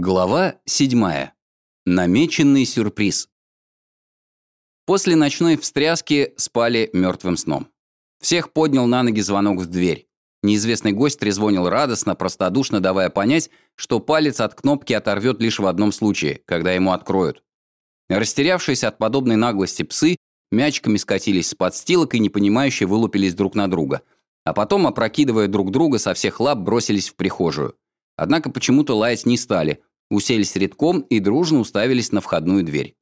Глава 7. Намеченный сюрприз. После ночной встряски спали мертвым сном. Всех поднял на ноги звонок в дверь. Неизвестный гость трезвонил радостно, простодушно давая понять, что палец от кнопки оторвет лишь в одном случае, когда ему откроют. Растерявшись от подобной наглости псы, мячиками скатились с подстилок и непонимающе вылупились друг на друга, а потом, опрокидывая друг друга, со всех лап бросились в прихожую. Однако почему-то лаять не стали – уселись редком и дружно уставились на входную дверь.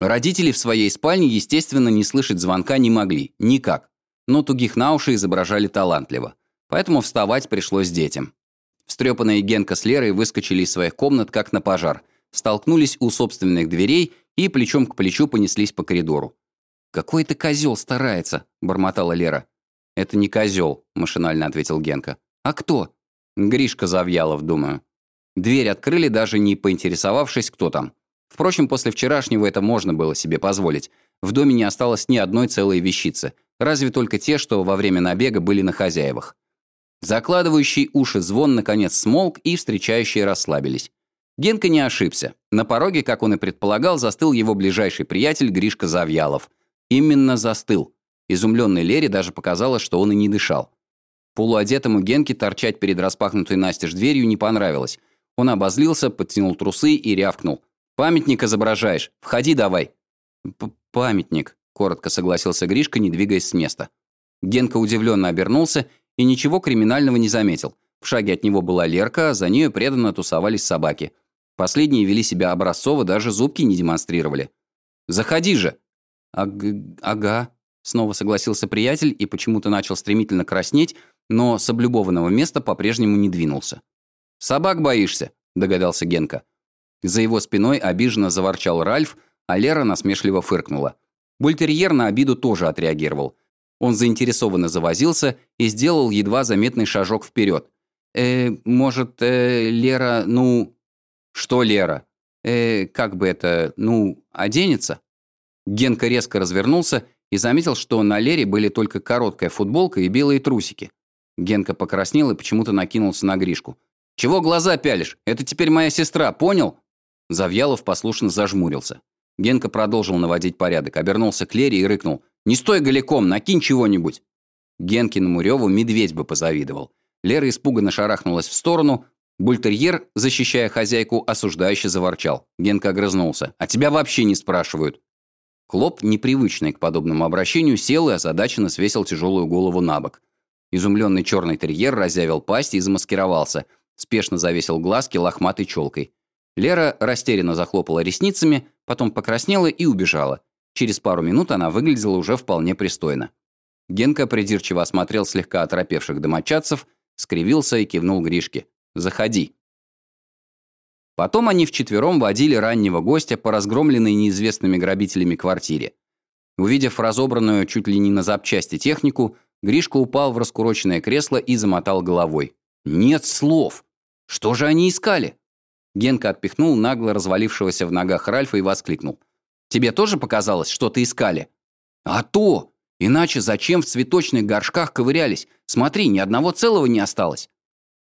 Родители в своей спальне, естественно, не слышать звонка не могли, никак, но тугих на уши изображали талантливо, поэтому вставать пришлось детям. Встрепанные Генка с Лерой выскочили из своих комнат, как на пожар, столкнулись у собственных дверей и плечом к плечу понеслись по коридору. «Какой ты козел старается», — бормотала Лера. «Это не козел», — машинально ответил Генка. «А кто?» «Гришка Завьялов, думаю». Дверь открыли, даже не поинтересовавшись, кто там. Впрочем, после вчерашнего это можно было себе позволить. В доме не осталось ни одной целой вещицы, разве только те, что во время набега были на хозяевах. Закладывающий уши звон наконец смолк, и встречающие расслабились. Генка не ошибся. На пороге, как он и предполагал, застыл его ближайший приятель Гришка Завьялов. Именно застыл. Изумленной Лере даже показалось, что он и не дышал. Полуодетому Генке торчать перед распахнутой настежь дверью не понравилось, он обозлился, подтянул трусы и рявкнул. «Памятник изображаешь. Входи давай». П «Памятник», — коротко согласился Гришка, не двигаясь с места. Генка удивленно обернулся и ничего криминального не заметил. В шаге от него была Лерка, а за нею преданно тусовались собаки. Последние вели себя образцово, даже зубки не демонстрировали. «Заходи же!» Аг «Ага», — снова согласился приятель и почему-то начал стремительно краснеть, но с облюбованного места по-прежнему не двинулся. «Собак боишься?» – догадался Генка. За его спиной обиженно заворчал Ральф, а Лера насмешливо фыркнула. Бультерьер на обиду тоже отреагировал. Он заинтересованно завозился и сделал едва заметный шажок вперед. «Э, может, э, Лера, ну...» «Что Лера?» «Э, как бы это, ну, оденется?» Генка резко развернулся и заметил, что на Лере были только короткая футболка и белые трусики. Генка покраснел и почему-то накинулся на Гришку. «Чего глаза пялишь? Это теперь моя сестра, понял?» Завьялов послушно зажмурился. Генка продолжил наводить порядок, обернулся к Лере и рыкнул. «Не стой голиком, накинь чего-нибудь!» Генкиному реву медведь бы позавидовал. Лера испуганно шарахнулась в сторону. Бультерьер, защищая хозяйку, осуждающе заворчал. Генка огрызнулся. «А тебя вообще не спрашивают!» Клоп, непривычный к подобному обращению, сел и озадаченно свесил тяжелую голову на бок. Изумленный черный терьер разъявил пасть и замаскировался – Спешно завесил глазки лохматой челкой. Лера растерянно захлопала ресницами, потом покраснела и убежала. Через пару минут она выглядела уже вполне пристойно. Генка придирчиво осмотрел слегка оторопевших домочадцев, скривился и кивнул Гришке. «Заходи». Потом они вчетвером водили раннего гостя по разгромленной неизвестными грабителями квартире. Увидев разобранную чуть ли не на запчасти технику, Гришка упал в раскуроченное кресло и замотал головой. «Нет слов!» Что же они искали? Генка отпихнул нагло развалившегося в ногах Ральфа и воскликнул. «Тебе тоже показалось, что-то искали?» «А то! Иначе зачем в цветочных горшках ковырялись? Смотри, ни одного целого не осталось!»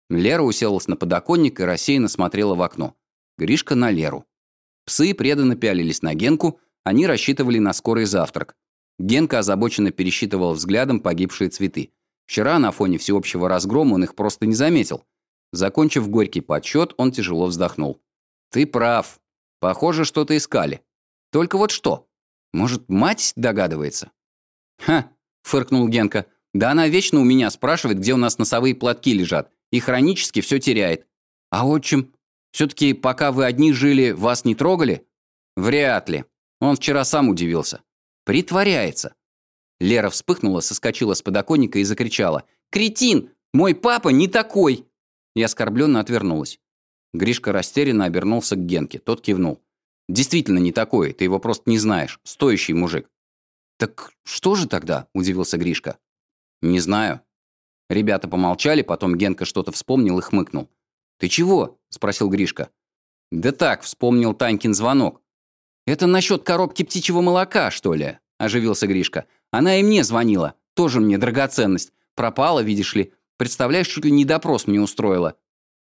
Лера уселась на подоконник и рассеянно смотрела в окно. Гришка на Леру. Псы преданно пялились на Генку, они рассчитывали на скорый завтрак. Генка озабоченно пересчитывал взглядом погибшие цветы. Вчера на фоне всеобщего разгрома он их просто не заметил. Закончив горький подсчет, он тяжело вздохнул. «Ты прав. Похоже, что-то искали. Только вот что? Может, мать догадывается?» «Ха!» — фыркнул Генка. «Да она вечно у меня спрашивает, где у нас носовые платки лежат, и хронически все теряет. А отчим? Все-таки, пока вы одни жили, вас не трогали?» «Вряд ли. Он вчера сам удивился. Притворяется». Лера вспыхнула, соскочила с подоконника и закричала. «Кретин! Мой папа не такой!» И оскорбленно отвернулась. Гришка растерянно обернулся к Генке. Тот кивнул. «Действительно не такой, ты его просто не знаешь. Стоящий мужик». «Так что же тогда?» – удивился Гришка. «Не знаю». Ребята помолчали, потом Генка что-то вспомнил и хмыкнул. «Ты чего?» – спросил Гришка. «Да так, вспомнил Танькин звонок». «Это насчет коробки птичьего молока, что ли?» – оживился Гришка. «Она и мне звонила. Тоже мне драгоценность. Пропала, видишь ли. Представляешь, чуть ли не допрос мне устроила».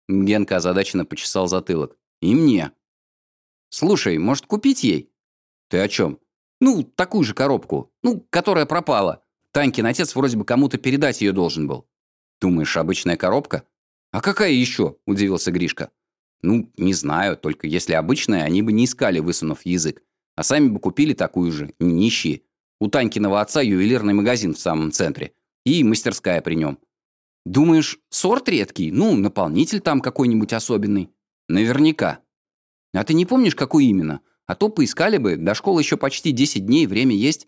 Генка озадаченно почесал затылок. И мне. Слушай, может, купить ей? Ты о чем? Ну, такую же коробку. Ну, которая пропала. Танькин отец вроде бы кому-то передать ее должен был. Думаешь, обычная коробка? А какая еще? Удивился Гришка. Ну, не знаю, только если обычная, они бы не искали, высунув язык. А сами бы купили такую же, нищие. У Танькиного отца ювелирный магазин в самом центре. И мастерская при нем. Думаешь, сорт редкий? Ну, наполнитель там какой-нибудь особенный? Наверняка. А ты не помнишь, какой именно? А то поискали бы, до школы еще почти 10 дней, время есть.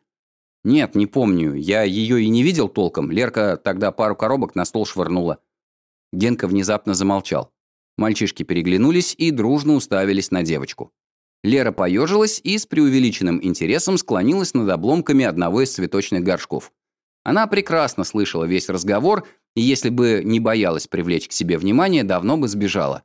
Нет, не помню. Я ее и не видел толком. Лерка тогда пару коробок на стол швырнула. Генка внезапно замолчал. Мальчишки переглянулись и дружно уставились на девочку. Лера поежилась и с преувеличенным интересом склонилась над обломками одного из цветочных горшков. Она прекрасно слышала весь разговор, и если бы не боялась привлечь к себе внимание, давно бы сбежала.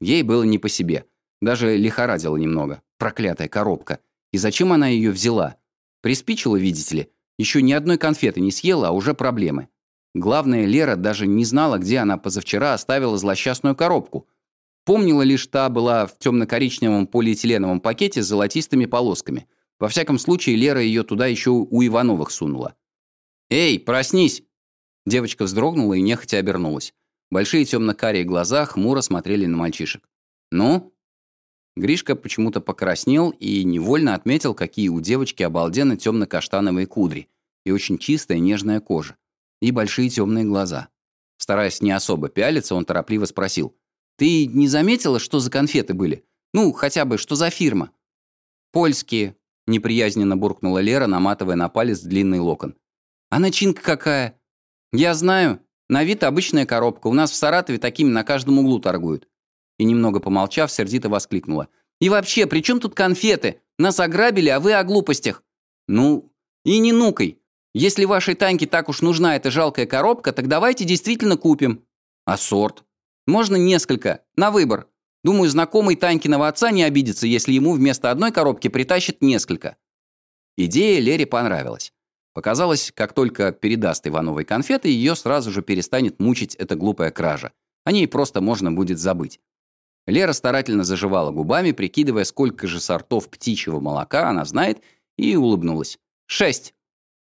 Ей было не по себе. Даже лихорадила немного. Проклятая коробка. И зачем она ее взяла? Приспичила, видите ли. Еще ни одной конфеты не съела, а уже проблемы. Главное, Лера даже не знала, где она позавчера оставила злосчастную коробку. Помнила лишь, та была в темно-коричневом полиэтиленовом пакете с золотистыми полосками. Во всяком случае, Лера ее туда еще у Ивановых сунула. «Эй, проснись!» Девочка вздрогнула и нехотя обернулась. Большие темно-карие глаза хмуро смотрели на мальчишек. «Ну?» Гришка почему-то покраснел и невольно отметил, какие у девочки обалденно темно-каштановые кудри и очень чистая нежная кожа, и большие темные глаза. Стараясь не особо пялиться, он торопливо спросил. «Ты не заметила, что за конфеты были? Ну, хотя бы, что за фирма?» «Польские», — неприязненно буркнула Лера, наматывая на палец длинный локон. «А начинка какая?» «Я знаю. На вид обычная коробка. У нас в Саратове такими на каждом углу торгуют». И немного помолчав, сердито воскликнула. «И вообще, при чем тут конфеты? Нас ограбили, а вы о глупостях». «Ну, и не нукай. Если вашей Таньке так уж нужна эта жалкая коробка, так давайте действительно купим». «А сорт?» «Можно несколько. На выбор. Думаю, знакомый Танькиного отца не обидится, если ему вместо одной коробки притащит несколько». Идея Лере понравилась. Показалось, как только передаст Ивановой конфеты, ее сразу же перестанет мучить эта глупая кража. О ней просто можно будет забыть. Лера старательно заживала губами, прикидывая, сколько же сортов птичьего молока она знает, и улыбнулась. Шесть.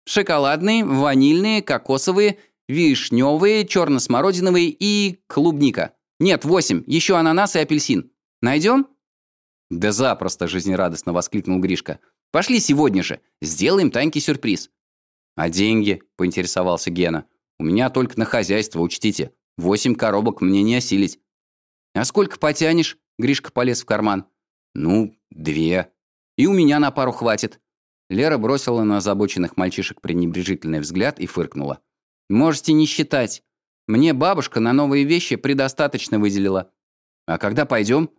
Шоколадные, ванильные, кокосовые, вишневые, черно-смородиновые и клубника. Нет, восемь. Еще ананас и апельсин. Найдем? Да запросто, жизнерадостно воскликнул Гришка. Пошли сегодня же. Сделаем Таньке сюрприз. «А деньги?» – поинтересовался Гена. «У меня только на хозяйство, учтите. Восемь коробок мне не осилить». «А сколько потянешь?» – Гришка полез в карман. «Ну, две. И у меня на пару хватит». Лера бросила на озабоченных мальчишек пренебрежительный взгляд и фыркнула. «Можете не считать. Мне бабушка на новые вещи предостаточно выделила. А когда пойдем?»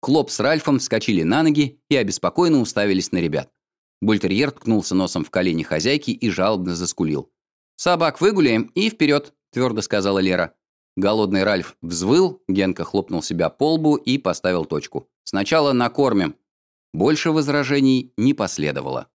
Клоп с Ральфом вскочили на ноги и обеспокоенно уставились на ребят. Бультерьер ткнулся носом в колени хозяйки и жалобно заскулил. «Собак выгуляем и вперед», — твердо сказала Лера. Голодный Ральф взвыл, Генка хлопнул себя по лбу и поставил точку. «Сначала накормим». Больше возражений не последовало.